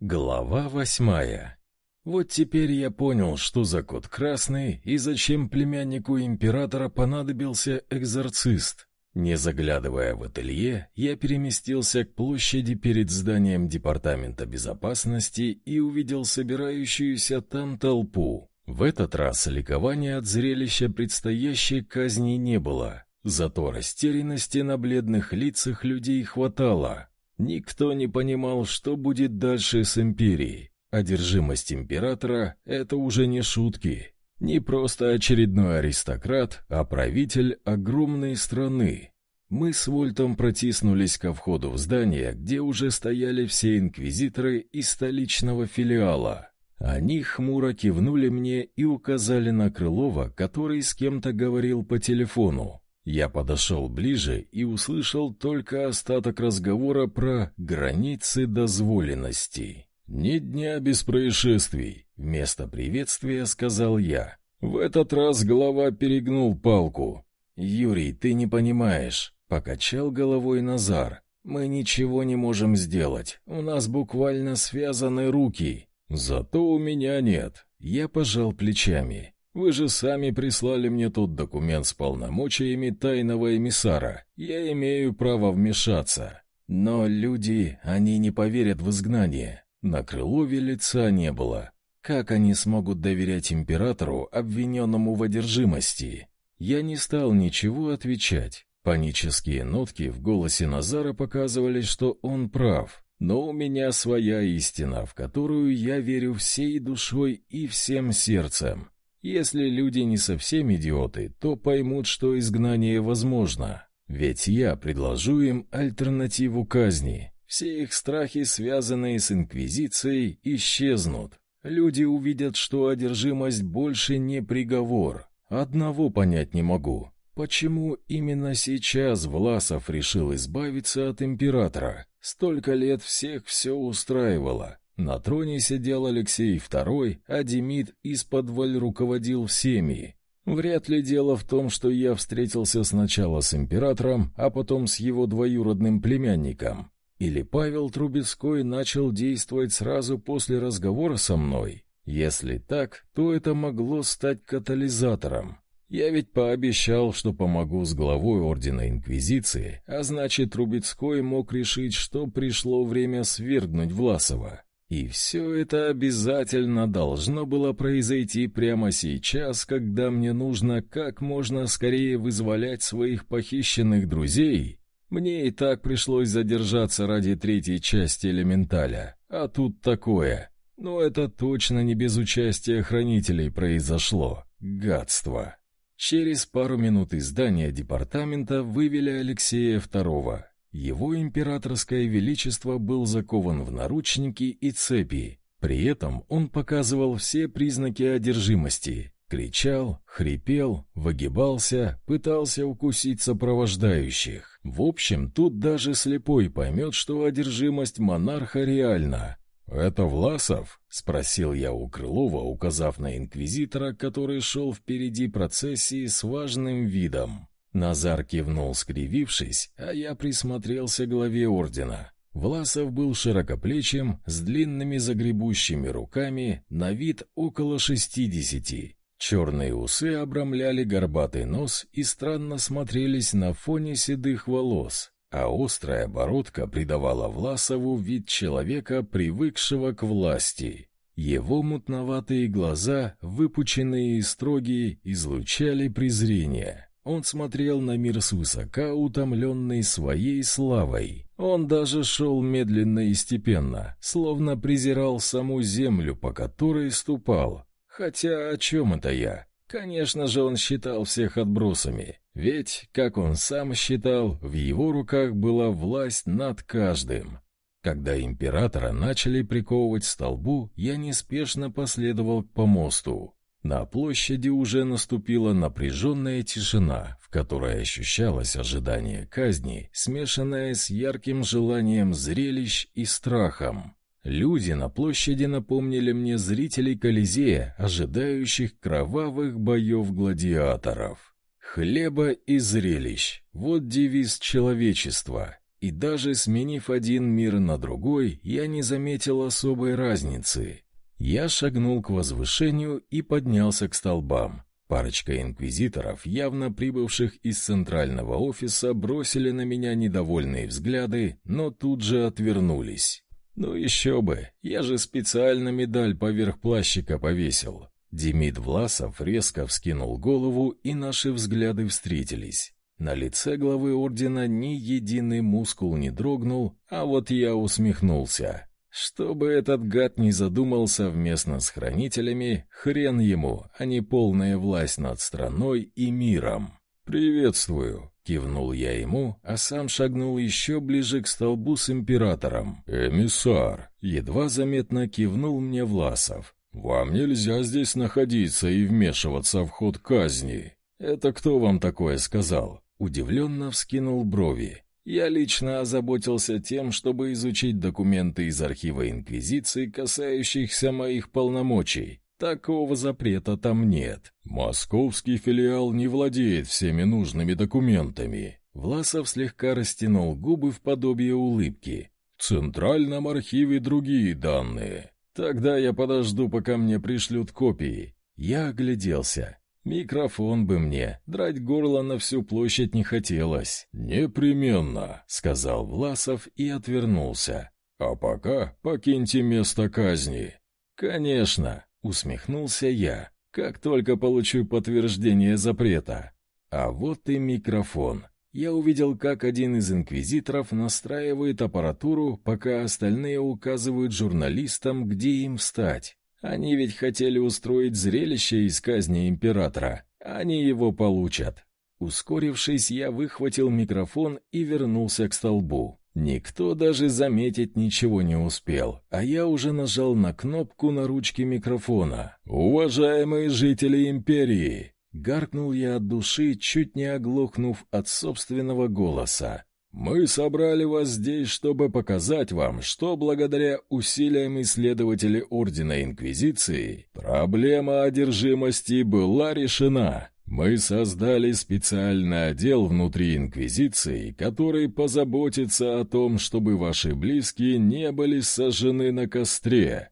Глава восьмая. Вот теперь я понял, что за код красный и зачем племяннику императора понадобился экзорцист. Не заглядывая в ателье, я переместился к площади перед зданием Департамента безопасности и увидел собирающуюся там толпу. В этот раз ликования от зрелища предстоящей казни не было, зато растерянности на бледных лицах людей хватало. Никто не понимал, что будет дальше с империей. Одержимость императора — это уже не шутки. Не просто очередной аристократ, а правитель огромной страны. Мы с Вольтом протиснулись ко входу в здание, где уже стояли все инквизиторы из столичного филиала. Они хмуро кивнули мне и указали на Крылова, который с кем-то говорил по телефону. Я подошел ближе и услышал только остаток разговора про границы дозволенности. «Ни дня без происшествий», — вместо приветствия сказал я. В этот раз глава перегнул палку. «Юрий, ты не понимаешь», — покачал головой Назар. «Мы ничего не можем сделать. У нас буквально связаны руки. Зато у меня нет». Я пожал плечами. Вы же сами прислали мне тот документ с полномочиями тайного эмиссара. Я имею право вмешаться. Но люди, они не поверят в изгнание. На Крылове лица не было. Как они смогут доверять императору, обвиненному в одержимости? Я не стал ничего отвечать. Панические нотки в голосе Назара показывали, что он прав. Но у меня своя истина, в которую я верю всей душой и всем сердцем. Если люди не совсем идиоты, то поймут, что изгнание возможно. Ведь я предложу им альтернативу казни. Все их страхи, связанные с инквизицией, исчезнут. Люди увидят, что одержимость больше не приговор. Одного понять не могу. Почему именно сейчас Власов решил избавиться от императора? Столько лет всех все устраивало. На троне сидел Алексей II, а Демид из-под руководил всеми. Вряд ли дело в том, что я встретился сначала с императором, а потом с его двоюродным племянником. Или Павел Трубецкой начал действовать сразу после разговора со мной? Если так, то это могло стать катализатором. Я ведь пообещал, что помогу с главой Ордена Инквизиции, а значит, Трубецкой мог решить, что пришло время свергнуть Власова. И все это обязательно должно было произойти прямо сейчас, когда мне нужно как можно скорее вызволять своих похищенных друзей. Мне и так пришлось задержаться ради третьей части элементаля, а тут такое. Но это точно не без участия хранителей произошло. Гадство. Через пару минут из здания департамента вывели Алексея II. Его императорское величество был закован в наручники и цепи. При этом он показывал все признаки одержимости. Кричал, хрипел, выгибался, пытался укусить сопровождающих. В общем, тут даже слепой поймет, что одержимость монарха реальна. «Это Власов?» — спросил я у Крылова, указав на инквизитора, который шел впереди процессии с важным видом. Назар кивнул, скривившись, а я присмотрелся к главе ордена. Власов был широкоплечим, с длинными загребущими руками, на вид около шестидесяти. Черные усы обрамляли горбатый нос и странно смотрелись на фоне седых волос, а острая бородка придавала Власову вид человека, привыкшего к власти. Его мутноватые глаза, выпученные и строгие, излучали презрение. Он смотрел на мир свысока, утомленный своей славой. Он даже шел медленно и степенно, словно презирал саму землю, по которой ступал. Хотя о чем это я? Конечно же, он считал всех отбросами. Ведь, как он сам считал, в его руках была власть над каждым. Когда императора начали приковывать к столбу, я неспешно последовал к помосту. На площади уже наступила напряженная тишина, в которой ощущалось ожидание казни, смешанное с ярким желанием зрелищ и страхом. Люди на площади напомнили мне зрителей Колизея, ожидающих кровавых боев гладиаторов. Хлеба и зрелищ — вот девиз человечества. И даже сменив один мир на другой, я не заметил особой разницы. Я шагнул к возвышению и поднялся к столбам. Парочка инквизиторов, явно прибывших из центрального офиса, бросили на меня недовольные взгляды, но тут же отвернулись. Ну еще бы, я же специально медаль поверх плащика повесил. Демид Власов резко вскинул голову, и наши взгляды встретились. На лице главы ордена ни единый мускул не дрогнул, а вот я усмехнулся. Чтобы этот гад не задумал совместно с хранителями, хрен ему, а не полная власть над страной и миром. «Приветствую», — кивнул я ему, а сам шагнул еще ближе к столбу с императором. «Эмиссар», — едва заметно кивнул мне Власов. «Вам нельзя здесь находиться и вмешиваться в ход казни». «Это кто вам такое сказал?» Удивленно вскинул брови. Я лично озаботился тем, чтобы изучить документы из архива Инквизиции, касающихся моих полномочий. Такого запрета там нет. Московский филиал не владеет всеми нужными документами. Власов слегка растянул губы в подобие улыбки. В Центральном архиве другие данные. Тогда я подожду, пока мне пришлют копии. Я огляделся. Микрофон бы мне, драть горло на всю площадь не хотелось. «Непременно», — сказал Власов и отвернулся. «А пока покиньте место казни». «Конечно», — усмехнулся я, «как только получу подтверждение запрета». А вот и микрофон. Я увидел, как один из инквизиторов настраивает аппаратуру, пока остальные указывают журналистам, где им встать. Они ведь хотели устроить зрелище из казни императора. Они его получат. Ускорившись, я выхватил микрофон и вернулся к столбу. Никто даже заметить ничего не успел, а я уже нажал на кнопку на ручке микрофона. «Уважаемые жители империи!» Гаркнул я от души, чуть не оглохнув от собственного голоса. Мы собрали вас здесь, чтобы показать вам, что благодаря усилиям исследователей Ордена Инквизиции проблема одержимости была решена. Мы создали специальный отдел внутри Инквизиции, который позаботится о том, чтобы ваши близкие не были сожжены на костре.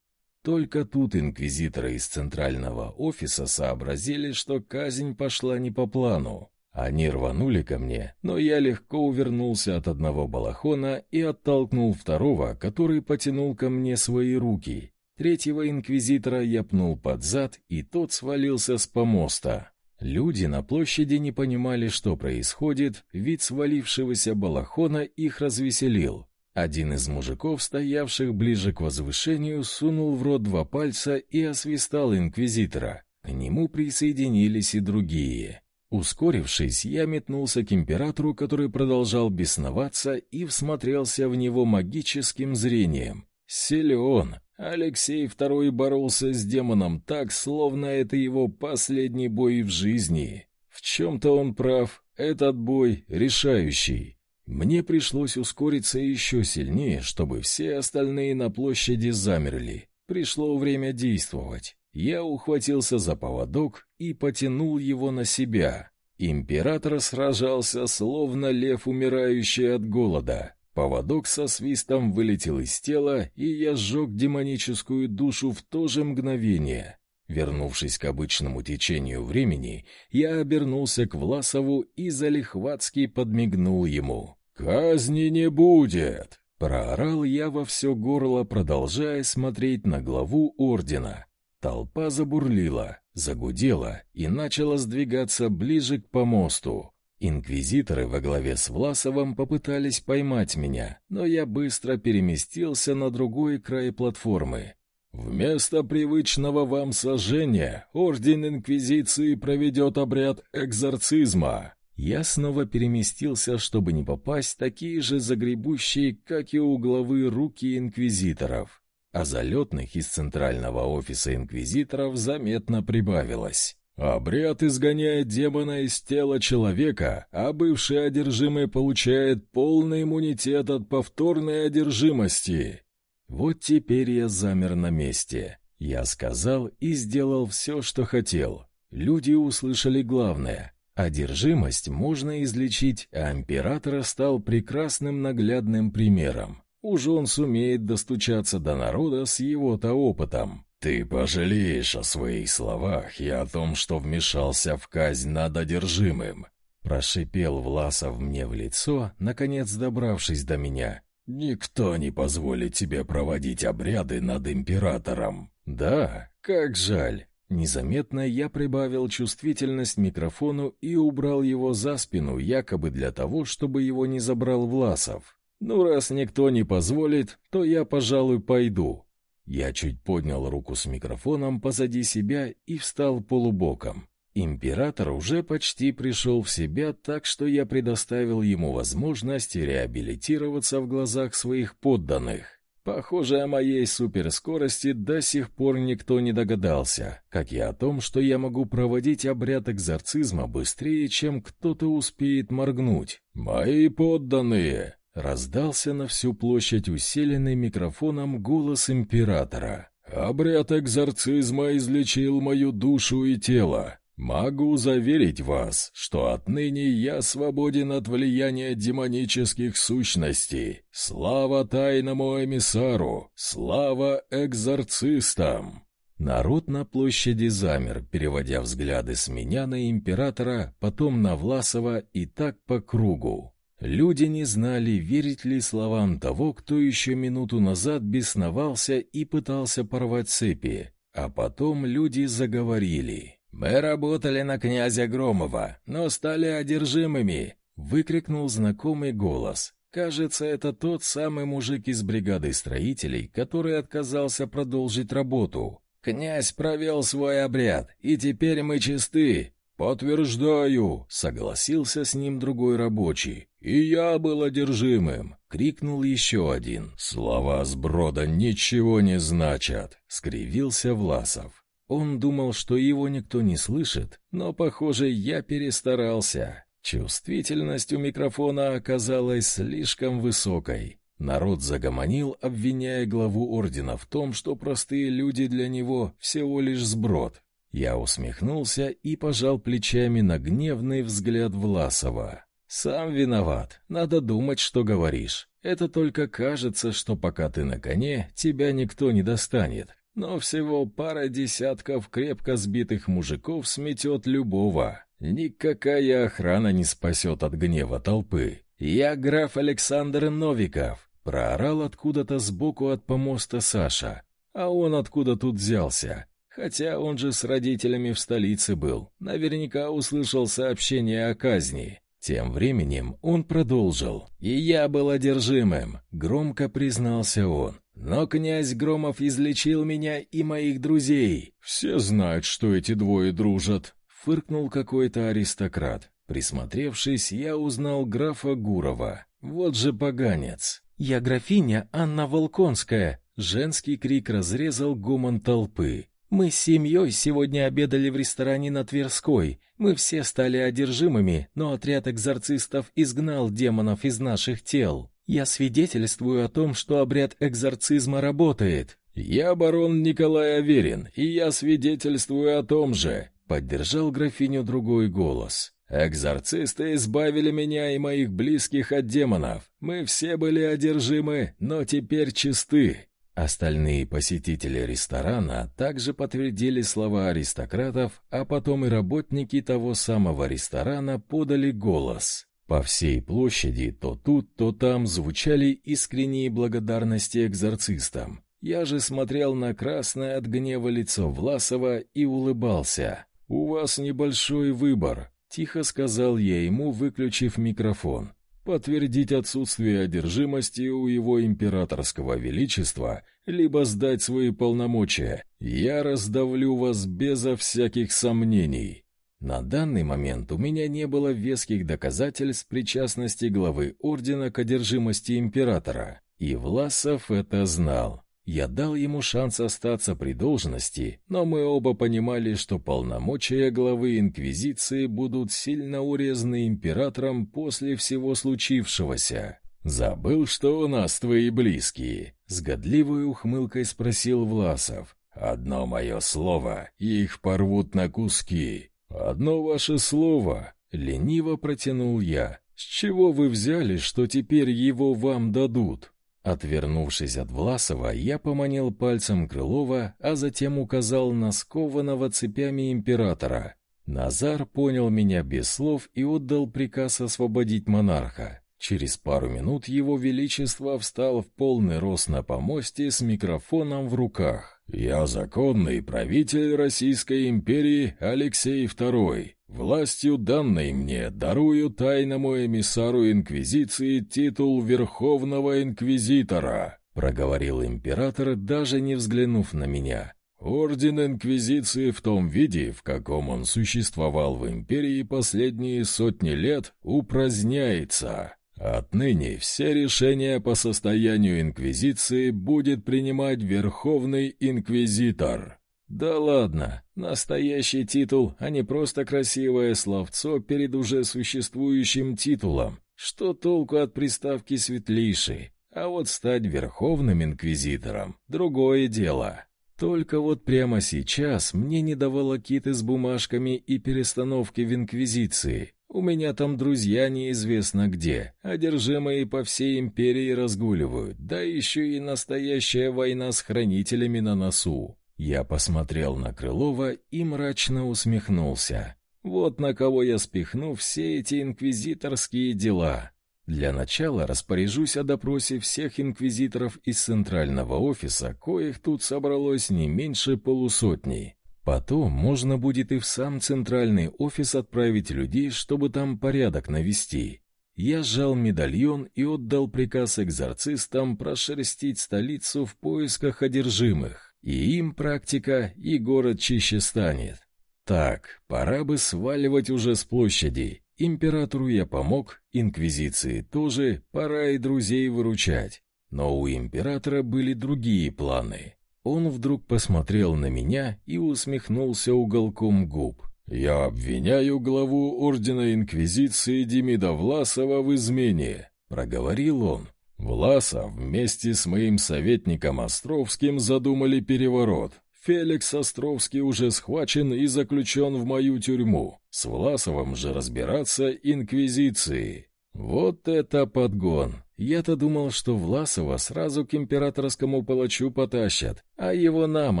Только тут инквизиторы из центрального офиса сообразили, что казнь пошла не по плану. Они рванули ко мне, но я легко увернулся от одного балахона и оттолкнул второго, который потянул ко мне свои руки. Третьего инквизитора я пнул под зад, и тот свалился с помоста. Люди на площади не понимали, что происходит, вид свалившегося балахона их развеселил. Один из мужиков, стоявших ближе к возвышению, сунул в рот два пальца и освистал инквизитора. К нему присоединились и другие. Ускорившись, я метнулся к императору, который продолжал бесноваться, и всмотрелся в него магическим зрением. Силен. Алексей II боролся с демоном так, словно это его последний бой в жизни. В чем-то он прав, этот бой решающий. Мне пришлось ускориться еще сильнее, чтобы все остальные на площади замерли. Пришло время действовать. Я ухватился за поводок и потянул его на себя. Император сражался, словно лев, умирающий от голода. Поводок со свистом вылетел из тела, и я сжег демоническую душу в то же мгновение. Вернувшись к обычному течению времени, я обернулся к Власову и залихватски подмигнул ему. «Казни не будет!» Проорал я во все горло, продолжая смотреть на главу ордена. Толпа забурлила, загудела и начала сдвигаться ближе к помосту. Инквизиторы во главе с Власовым попытались поймать меня, но я быстро переместился на другой край платформы. Вместо привычного вам сожжения Орден Инквизиции проведет обряд экзорцизма. Я снова переместился, чтобы не попасть такие же загребущие, как и у главы руки инквизиторов а залетных из центрального офиса инквизиторов заметно прибавилось. Обряд изгоняет демона из тела человека, а бывший одержимый получает полный иммунитет от повторной одержимости. Вот теперь я замер на месте. Я сказал и сделал все, что хотел. Люди услышали главное. Одержимость можно излечить, а император стал прекрасным наглядным примером. Уж он сумеет достучаться до народа с его-то опытом. «Ты пожалеешь о своих словах и о том, что вмешался в казнь над одержимым», прошипел Власов мне в лицо, наконец добравшись до меня. «Никто не позволит тебе проводить обряды над императором». «Да, как жаль». Незаметно я прибавил чувствительность микрофону и убрал его за спину, якобы для того, чтобы его не забрал Власов. «Ну, раз никто не позволит, то я, пожалуй, пойду». Я чуть поднял руку с микрофоном позади себя и встал полубоком. Император уже почти пришел в себя, так что я предоставил ему возможность реабилитироваться в глазах своих подданных. Похоже, о моей суперскорости до сих пор никто не догадался, как и о том, что я могу проводить обряд экзорцизма быстрее, чем кто-то успеет моргнуть. «Мои подданные!» Раздался на всю площадь усиленный микрофоном голос императора. «Обряд экзорцизма излечил мою душу и тело. Могу заверить вас, что отныне я свободен от влияния демонических сущностей. Слава тайному эмиссару! Слава экзорцистам!» Народ на площади замер, переводя взгляды с меня на императора, потом на Власова и так по кругу. Люди не знали, верить ли словам того, кто еще минуту назад бесновался и пытался порвать цепи, а потом люди заговорили. «Мы работали на князя Громова, но стали одержимыми!» — выкрикнул знакомый голос. Кажется, это тот самый мужик из бригады строителей, который отказался продолжить работу. «Князь провел свой обряд, и теперь мы чисты!» «Подтверждаю!» — согласился с ним другой рабочий. «И я был одержимым!» — крикнул еще один. «Слова сброда ничего не значат!» — скривился Власов. Он думал, что его никто не слышит, но, похоже, я перестарался. Чувствительность у микрофона оказалась слишком высокой. Народ загомонил, обвиняя главу ордена в том, что простые люди для него всего лишь сброд. Я усмехнулся и пожал плечами на гневный взгляд Власова. «Сам виноват. Надо думать, что говоришь. Это только кажется, что пока ты на коне, тебя никто не достанет. Но всего пара десятков крепко сбитых мужиков сметет любого. Никакая охрана не спасет от гнева толпы. Я граф Александр Новиков», — проорал откуда-то сбоку от помоста Саша. «А он откуда тут взялся?» Хотя он же с родителями в столице был, наверняка услышал сообщение о казни. Тем временем он продолжил. «И я был одержимым», — громко признался он. «Но князь Громов излечил меня и моих друзей». «Все знают, что эти двое дружат», — фыркнул какой-то аристократ. Присмотревшись, я узнал графа Гурова. Вот же поганец. «Я графиня Анна Волконская», — женский крик разрезал гомон толпы. Мы с семьей сегодня обедали в ресторане на Тверской. Мы все стали одержимыми, но отряд экзорцистов изгнал демонов из наших тел. Я свидетельствую о том, что обряд экзорцизма работает. Я барон Николай Аверин, и я свидетельствую о том же, поддержал графиню другой голос. Экзорцисты избавили меня и моих близких от демонов. Мы все были одержимы, но теперь чисты. Остальные посетители ресторана также подтвердили слова аристократов, а потом и работники того самого ресторана подали голос. По всей площади то тут, то там звучали искренние благодарности экзорцистам. Я же смотрел на красное от гнева лицо Власова и улыбался. «У вас небольшой выбор», — тихо сказал я ему, выключив микрофон подтвердить отсутствие одержимости у его императорского величества, либо сдать свои полномочия. Я раздавлю вас безо всяких сомнений. На данный момент у меня не было веских доказательств причастности главы ордена к одержимости императора, и Власов это знал. Я дал ему шанс остаться при должности, но мы оба понимали, что полномочия главы Инквизиции будут сильно урезаны императором после всего случившегося. «Забыл, что у нас твои близкие?» — с годливой ухмылкой спросил Власов. «Одно мое слово, и их порвут на куски. Одно ваше слово, Лениво протянул я. «С чего вы взяли, что теперь его вам дадут?» Отвернувшись от Власова, я поманил пальцем Крылова, а затем указал на скованного цепями императора. Назар понял меня без слов и отдал приказ освободить монарха. Через пару минут его величество встал в полный рост на помосте с микрофоном в руках. «Я законный правитель Российской империи Алексей II. Властью данной мне дарую тайному эмиссару Инквизиции титул Верховного Инквизитора», проговорил император, даже не взглянув на меня. Орден Инквизиции в том виде, в каком он существовал в империи последние сотни лет, упраздняется. Отныне все решения по состоянию Инквизиции будет принимать Верховный Инквизитор. Да ладно, настоящий титул, а не просто красивое словцо перед уже существующим титулом. Что толку от приставки «светлейший»? А вот стать Верховным Инквизитором — другое дело. Только вот прямо сейчас мне не давало киты с бумажками и перестановки в Инквизиции. У меня там друзья неизвестно где, одержимые по всей империи разгуливают, да еще и настоящая война с хранителями на носу. Я посмотрел на Крылова и мрачно усмехнулся. Вот на кого я спихну все эти инквизиторские дела. Для начала распоряжусь о допросе всех инквизиторов из центрального офиса, коих тут собралось не меньше полусотни. Потом можно будет и в сам центральный офис отправить людей, чтобы там порядок навести. Я сжал медальон и отдал приказ экзорцистам прошерстить столицу в поисках одержимых. И им практика, и город чище станет. Так, пора бы сваливать уже с площади. Императору я помог, инквизиции тоже, пора и друзей выручать. Но у императора были другие планы. Он вдруг посмотрел на меня и усмехнулся уголком губ. «Я обвиняю главу Ордена Инквизиции Демида Власова в измене», — проговорил он. «Власов вместе с моим советником Островским задумали переворот. Феликс Островский уже схвачен и заключен в мою тюрьму. С Власовым же разбираться инквизиции. Вот это подгон! Я-то думал, что Власова сразу к императорскому палачу потащат, а его нам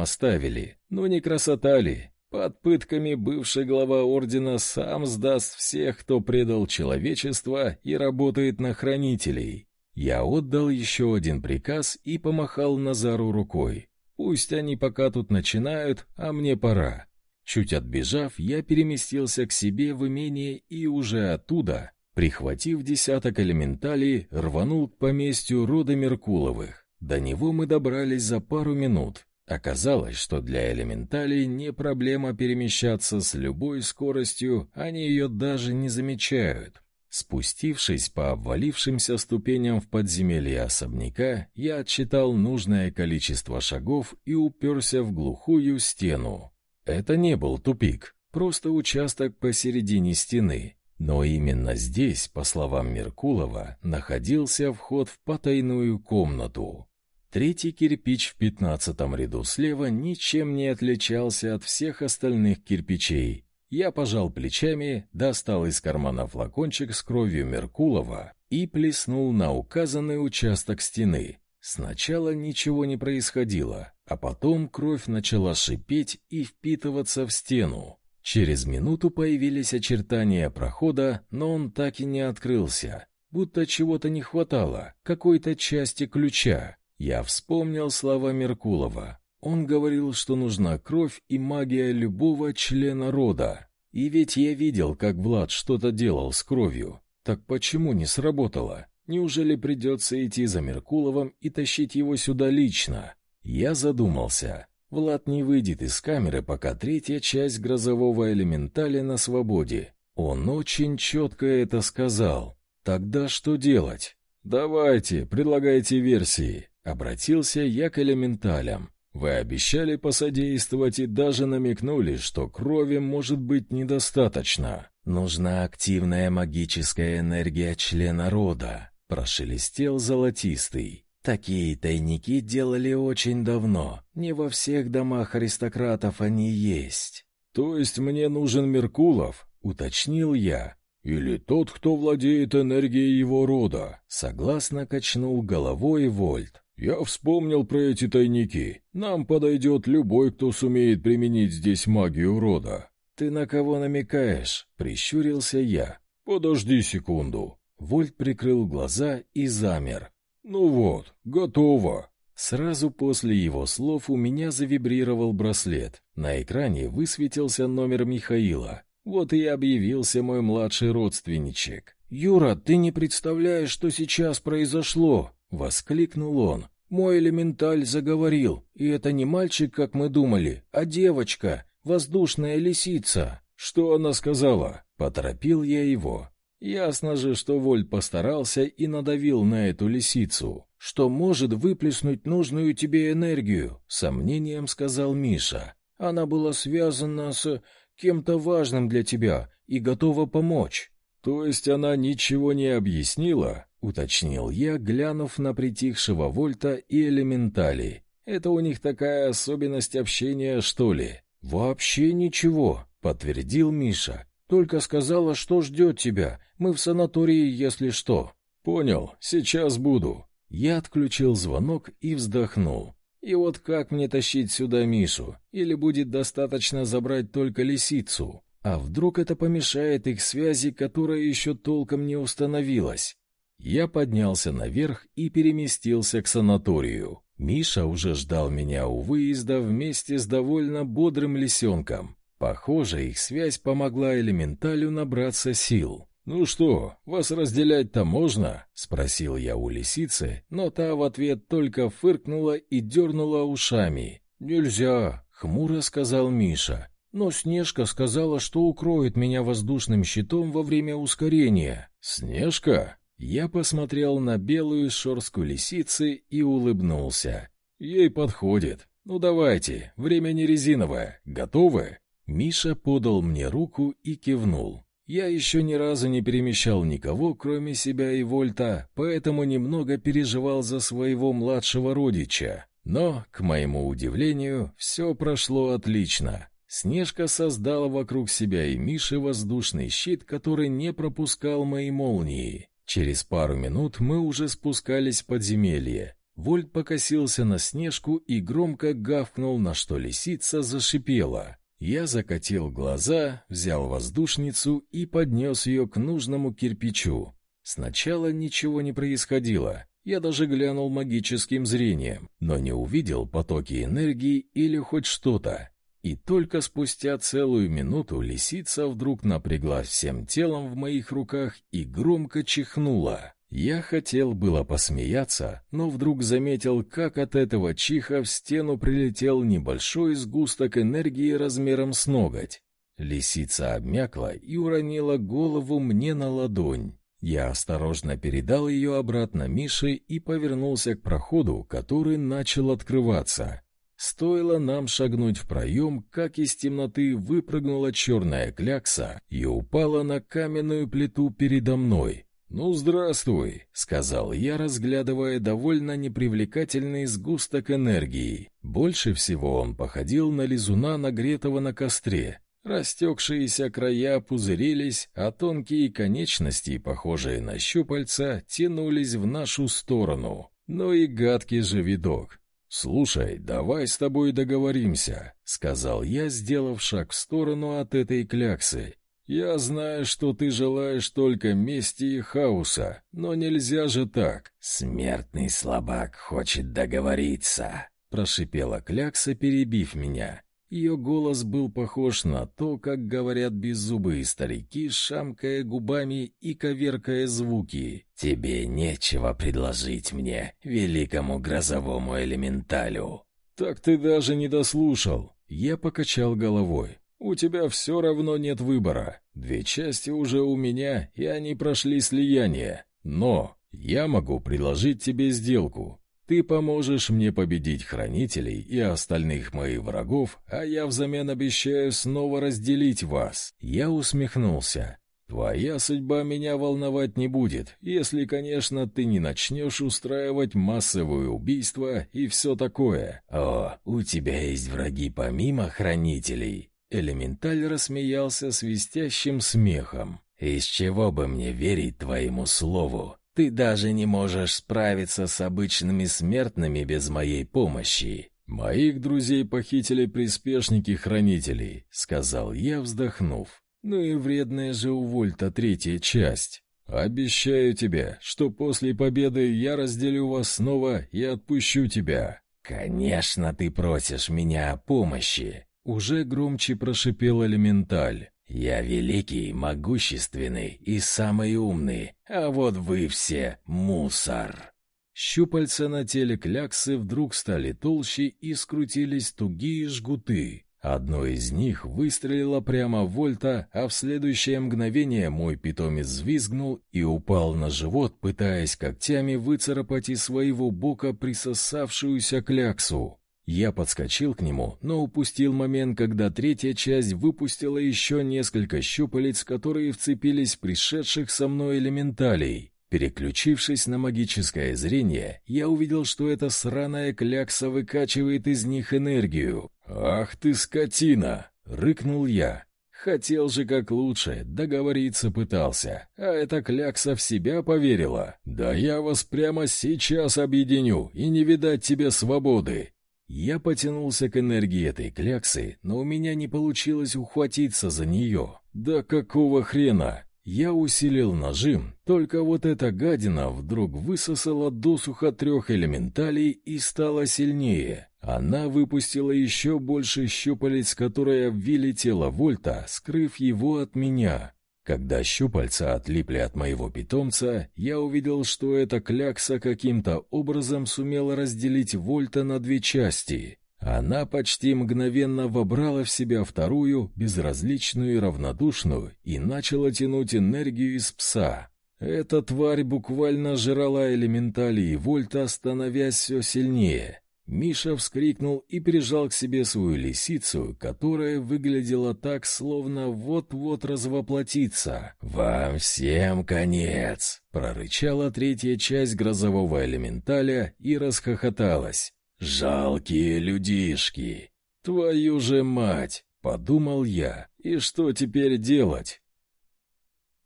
оставили. Ну не красота ли? Под пытками бывший глава ордена сам сдаст всех, кто предал человечество и работает на хранителей. Я отдал еще один приказ и помахал Назару рукой. Пусть они пока тут начинают, а мне пора. Чуть отбежав, я переместился к себе в имение и уже оттуда, прихватив десяток элементалей, рванул к поместью рода Меркуловых. До него мы добрались за пару минут. Оказалось, что для элементалей не проблема перемещаться с любой скоростью, они ее даже не замечают. Спустившись по обвалившимся ступеням в подземелье особняка, я отсчитал нужное количество шагов и уперся в глухую стену. Это не был тупик, просто участок посередине стены. Но именно здесь, по словам Меркулова, находился вход в потайную комнату. Третий кирпич в пятнадцатом ряду слева ничем не отличался от всех остальных кирпичей, я пожал плечами, достал из кармана флакончик с кровью Меркулова и плеснул на указанный участок стены. Сначала ничего не происходило, а потом кровь начала шипеть и впитываться в стену. Через минуту появились очертания прохода, но он так и не открылся, будто чего-то не хватало, какой-то части ключа. Я вспомнил слова Меркулова. Он говорил, что нужна кровь и магия любого члена рода. И ведь я видел, как Влад что-то делал с кровью. Так почему не сработало? Неужели придется идти за Меркуловым и тащить его сюда лично? Я задумался. Влад не выйдет из камеры, пока третья часть грозового элементаля на свободе. Он очень четко это сказал. Тогда что делать? Давайте, предлагайте версии. Обратился я к элементалям. Вы обещали посодействовать и даже намекнули, что крови может быть недостаточно. Нужна активная магическая энергия члена рода, прошелестел золотистый. Такие тайники делали очень давно. Не во всех домах аристократов они есть. То есть мне нужен Меркулов, уточнил я. или тот, кто владеет энергией его рода», — согласно качнул головой Вольт. «Я вспомнил про эти тайники. Нам подойдет любой, кто сумеет применить здесь магию рода». «Ты на кого намекаешь?» — прищурился я. «Подожди секунду». Вольт прикрыл глаза и замер. «Ну вот, готово». Сразу после его слов у меня завибрировал браслет. На экране высветился номер Михаила. Вот и объявился мой младший родственничек. «Юра, ты не представляешь, что сейчас произошло!» — воскликнул он. «Мой элементаль заговорил, и это не мальчик, как мы думали, а девочка, воздушная лисица». «Что она сказала?» — поторопил я его. Ясно же, что Вольт постарался и надавил на эту лисицу, что может выплеснуть нужную тебе энергию, сомнением сказал Миша. Она была связана с кем-то важным для тебя и готова помочь. То есть она ничего не объяснила, уточнил я, глянув на притихшего Вольта и элементали. Это у них такая особенность общения, что ли? Вообще ничего, подтвердил Миша. Только сказала, что ждет тебя. Мы в санатории, если что. Понял, сейчас буду. Я отключил звонок и вздохнул. И вот как мне тащить сюда Мишу? Или будет достаточно забрать только лисицу? А вдруг это помешает их связи, которая еще толком не установилась? Я поднялся наверх и переместился к санаторию. Миша уже ждал меня у выезда вместе с довольно бодрым лисенком. Похоже, их связь помогла элементалю набраться сил. «Ну что, вас разделять-то можно?» — спросил я у лисицы, но та в ответ только фыркнула и дернула ушами. «Нельзя», — хмуро сказал Миша. «Но Снежка сказала, что укроет меня воздушным щитом во время ускорения». «Снежка?» Я посмотрел на белую шорстку лисицы и улыбнулся. «Ей подходит. Ну давайте, время не резиновое. Готовы?» Миша подал мне руку и кивнул. Я еще ни разу не перемещал никого, кроме себя и Вольта, поэтому немного переживал за своего младшего родича. Но, к моему удивлению, все прошло отлично. Снежка создала вокруг себя и Миши воздушный щит, который не пропускал мои молнии. Через пару минут мы уже спускались в подземелье. Вольт покосился на Снежку и громко гавкнул, на что лисица зашипела. Я закатил глаза, взял воздушницу и поднес ее к нужному кирпичу. Сначала ничего не происходило. Я даже глянул магическим зрением, но не увидел потоки энергии или хоть что-то. И только спустя целую минуту лисица вдруг напряглась всем телом в моих руках и громко чихнула. Я хотел было посмеяться, но вдруг заметил, как от этого чиха в стену прилетел небольшой сгусток энергии размером с ноготь. Лисица обмякла и уронила голову мне на ладонь. Я осторожно передал ее обратно Мише и повернулся к проходу, который начал открываться. Стоило нам шагнуть в проем, как из темноты выпрыгнула черная клякса и упала на каменную плиту передо мной. «Ну, здравствуй», — сказал я, разглядывая довольно непривлекательный сгусток энергии. Больше всего он походил на лизуна, нагретого на костре. Растекшиеся края пузырились, а тонкие конечности, похожие на щупальца, тянулись в нашу сторону. Ну и гадкий же видок. «Слушай, давай с тобой договоримся», — сказал я, сделав шаг в сторону от этой кляксы. «Я знаю, что ты желаешь только мести и хаоса, но нельзя же так». «Смертный слабак хочет договориться», — прошипела Клякса, перебив меня. Ее голос был похож на то, как говорят беззубые старики, шамкая губами и коверкая звуки. «Тебе нечего предложить мне, великому грозовому элементалю». «Так ты даже не дослушал». Я покачал головой. У тебя все равно нет выбора. Две части уже у меня, и они прошли слияние. Но я могу предложить тебе сделку. Ты поможешь мне победить хранителей и остальных моих врагов, а я взамен обещаю снова разделить вас. Я усмехнулся. Твоя судьба меня волновать не будет, если, конечно, ты не начнешь устраивать массовые убийства и все такое. О, у тебя есть враги помимо хранителей. Элементаль рассмеялся свистящим смехом. Из чего бы мне верить твоему слову? Ты даже не можешь справиться с обычными смертными без моей помощи. «Моих друзей похитили приспешники-хранителей», — сказал я, вздохнув. «Ну и вредная же у Вольта третья часть. Обещаю тебе, что после победы я разделю вас снова и отпущу тебя». «Конечно, ты просишь меня о помощи», — уже громче прошипел элементаль. «Я великий, могущественный и самый умный, а вот вы все — мусор». Щупальца на теле кляксы вдруг стали толще и скрутились тугие жгуты. Одно из них выстрелило прямо в Вольта, а в следующее мгновение мой питомец взвизгнул и упал на живот, пытаясь когтями выцарапать из своего бока присосавшуюся кляксу. Я подскочил к нему, но упустил момент, когда третья часть выпустила еще несколько щупалец, которые вцепились в пришедших со мной элементалей. Переключившись на магическое зрение, я увидел, что эта сраная клякса выкачивает из них энергию. «Ах ты, скотина!» — рыкнул я. Хотел же как лучше, договориться пытался, а эта клякса в себя поверила. «Да я вас прямо сейчас объединю, и не видать тебе свободы!» Я потянулся к энергии этой кляксы, но у меня не получилось ухватиться за нее. «Да какого хрена?» Я усилил нажим, только вот эта гадина вдруг высосала досуха трех элементалей и стала сильнее. Она выпустила еще больше щупалец, которые обвили тело Вольта, скрыв его от меня. Когда щупальца отлипли от моего питомца, я увидел, что эта клякса каким-то образом сумела разделить Вольта на две части. Она почти мгновенно вобрала в себя вторую, безразличную и равнодушную, и начала тянуть энергию из пса. Эта тварь буквально жрала элементали Вольта, становясь все сильнее. Миша вскрикнул и прижал к себе свою лисицу, которая выглядела так, словно вот-вот развоплотится. «Вам всем конец!» — прорычала третья часть грозового элементаля и расхохоталась. «Жалкие людишки! Твою же мать!» — подумал я. «И что теперь делать?